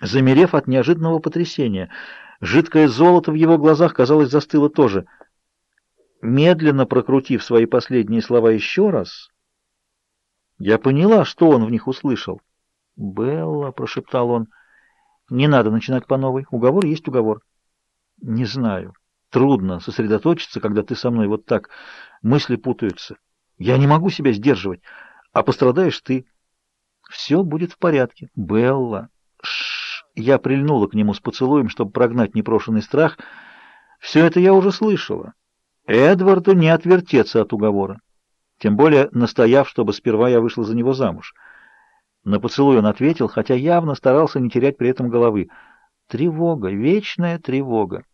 замерев от неожиданного потрясения. Жидкое золото в его глазах, казалось, застыло тоже. Медленно прокрутив свои последние слова еще раз, я поняла, что он в них услышал. «Белла», — прошептал он, — «не надо начинать по новой. Уговор есть уговор». «Не знаю. Трудно сосредоточиться, когда ты со мной вот так. Мысли путаются. Я не могу себя сдерживать, а пострадаешь ты. Все будет в порядке. Белла». Ш Я прильнула к нему с поцелуем, чтобы прогнать непрошенный страх. Все это я уже слышала. Эдварду не отвертеться от уговора. Тем более настояв, чтобы сперва я вышла за него замуж. На поцелуй он ответил, хотя явно старался не терять при этом головы. Тревога, вечная тревога.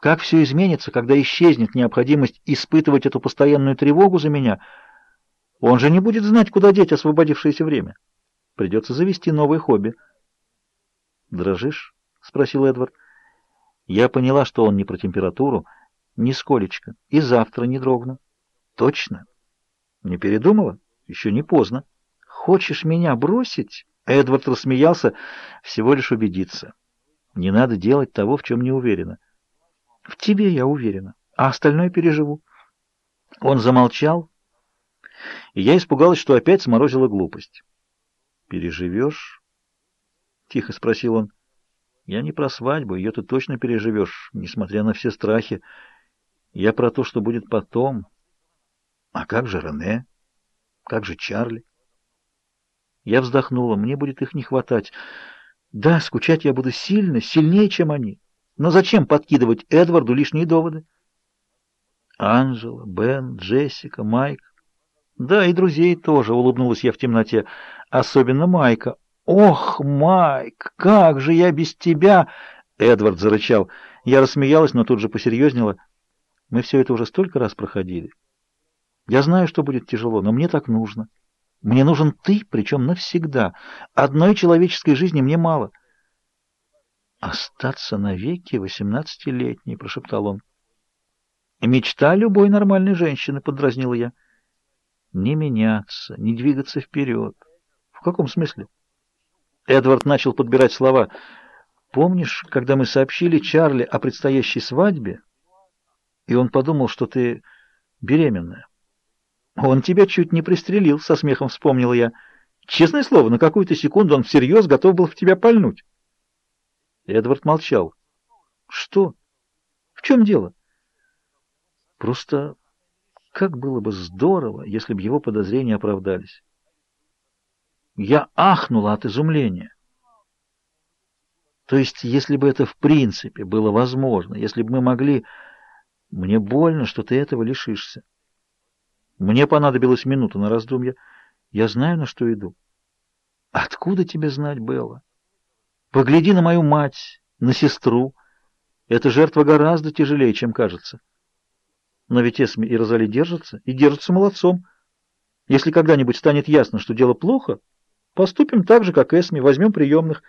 Как все изменится, когда исчезнет необходимость испытывать эту постоянную тревогу за меня? Он же не будет знать, куда деть освободившееся время. Придется завести новое хобби. «Дрожишь?» — спросил Эдвард. Я поняла, что он не про температуру, нисколечко, и завтра не дрогну. «Точно?» «Не передумала? Еще не поздно. Хочешь меня бросить?» Эдвард рассмеялся, всего лишь убедиться. «Не надо делать того, в чем не уверена». «В тебе я уверена, а остальное переживу». Он замолчал, и я испугалась, что опять сморозила глупость. «Переживешь?» Тихо спросил он. Я не про свадьбу, ее ты точно переживешь, несмотря на все страхи. Я про то, что будет потом. А как же Рене? Как же Чарли? Я вздохнула, мне будет их не хватать. Да, скучать я буду сильно, сильнее, чем они. Но зачем подкидывать Эдварду лишние доводы? Анжела, Бен, Джессика, Майк. Да, и друзей тоже, улыбнулась я в темноте. Особенно Майка. «Ох, Майк, как же я без тебя!» Эдвард зарычал. Я рассмеялась, но тут же посерьезнела. «Мы все это уже столько раз проходили. Я знаю, что будет тяжело, но мне так нужно. Мне нужен ты, причем навсегда. Одной человеческой жизни мне мало». «Остаться навеки восемнадцатилетней», — прошептал он. «Мечта любой нормальной женщины», — подразнила я. «Не меняться, не двигаться вперед». «В каком смысле?» Эдвард начал подбирать слова. «Помнишь, когда мы сообщили Чарли о предстоящей свадьбе, и он подумал, что ты беременная?» «Он тебя чуть не пристрелил», — со смехом вспомнила я. «Честное слово, на какую-то секунду он всерьез готов был в тебя пальнуть». Эдвард молчал. «Что? В чем дело?» «Просто как было бы здорово, если бы его подозрения оправдались». Я ахнула от изумления. То есть, если бы это в принципе было возможно, если бы мы могли... Мне больно, что ты этого лишишься. Мне понадобилась минута на раздумье. Я знаю, на что иду. Откуда тебе знать, Белла? Погляди на мою мать, на сестру. Эта жертва гораздо тяжелее, чем кажется. Но ведь Эсми и Розали держатся, и держатся молодцом. Если когда-нибудь станет ясно, что дело плохо... Поступим так же, как Эсми, возьмем приемных.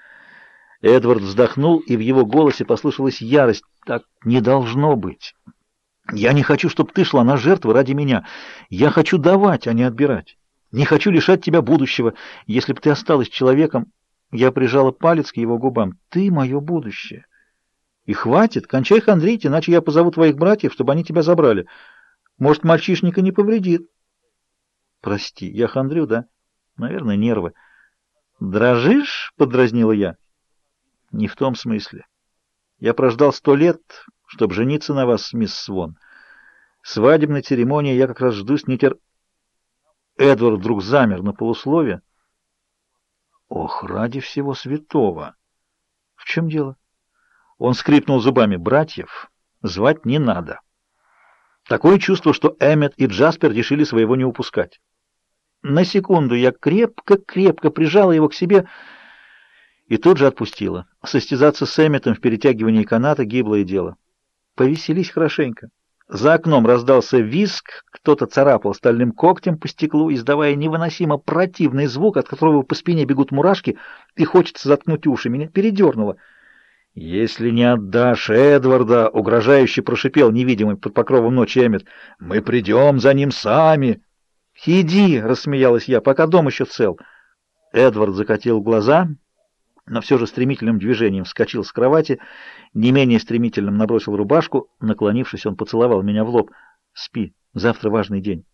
Эдвард вздохнул, и в его голосе послышалась ярость. Так не должно быть. Я не хочу, чтобы ты шла на жертву ради меня. Я хочу давать, а не отбирать. Не хочу лишать тебя будущего. Если бы ты осталась человеком... Я прижала палец к его губам. Ты мое будущее. И хватит, кончай хандрить, иначе я позову твоих братьев, чтобы они тебя забрали. Может, мальчишника не повредит. Прости, я хандрю, да? Наверное, нервы. «Дрожишь?» — подразнила я. «Не в том смысле. Я прождал сто лет, чтобы жениться на вас, мисс Свон. Свадебной церемонии я как раз жду с нетер...» Эдвард вдруг замер на полуслове. «Ох, ради всего святого!» «В чем дело?» Он скрипнул зубами. «Братьев звать не надо». Такое чувство, что Эммет и Джаспер решили своего не упускать. На секунду я крепко-крепко прижала его к себе и тут же отпустила. Состязаться с Эмметом в перетягивании каната — гиблое дело. Повеселись хорошенько. За окном раздался визг, кто-то царапал стальным когтем по стеклу, издавая невыносимо противный звук, от которого по спине бегут мурашки, и хочется заткнуть уши. Меня передернуло. «Если не отдашь Эдварда», — угрожающе прошипел невидимый под покровом ночи Эммет, — «мы придем за ним сами». «Иди!» — рассмеялась я, — «пока дом еще цел». Эдвард закатил глаза, но все же стремительным движением вскочил с кровати, не менее стремительным набросил рубашку, наклонившись, он поцеловал меня в лоб. «Спи, завтра важный день».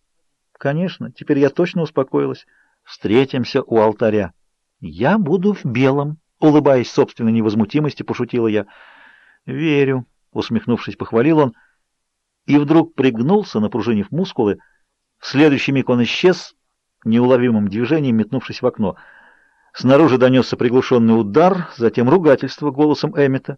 «Конечно, теперь я точно успокоилась. Встретимся у алтаря». «Я буду в белом», — улыбаясь собственной невозмутимости, пошутила я. «Верю», — усмехнувшись, похвалил он, и вдруг пригнулся, напружинив мускулы. В следующий миг он исчез, неуловимым движением метнувшись в окно — Снаружи донесся приглушенный удар, затем ругательство голосом Эммета.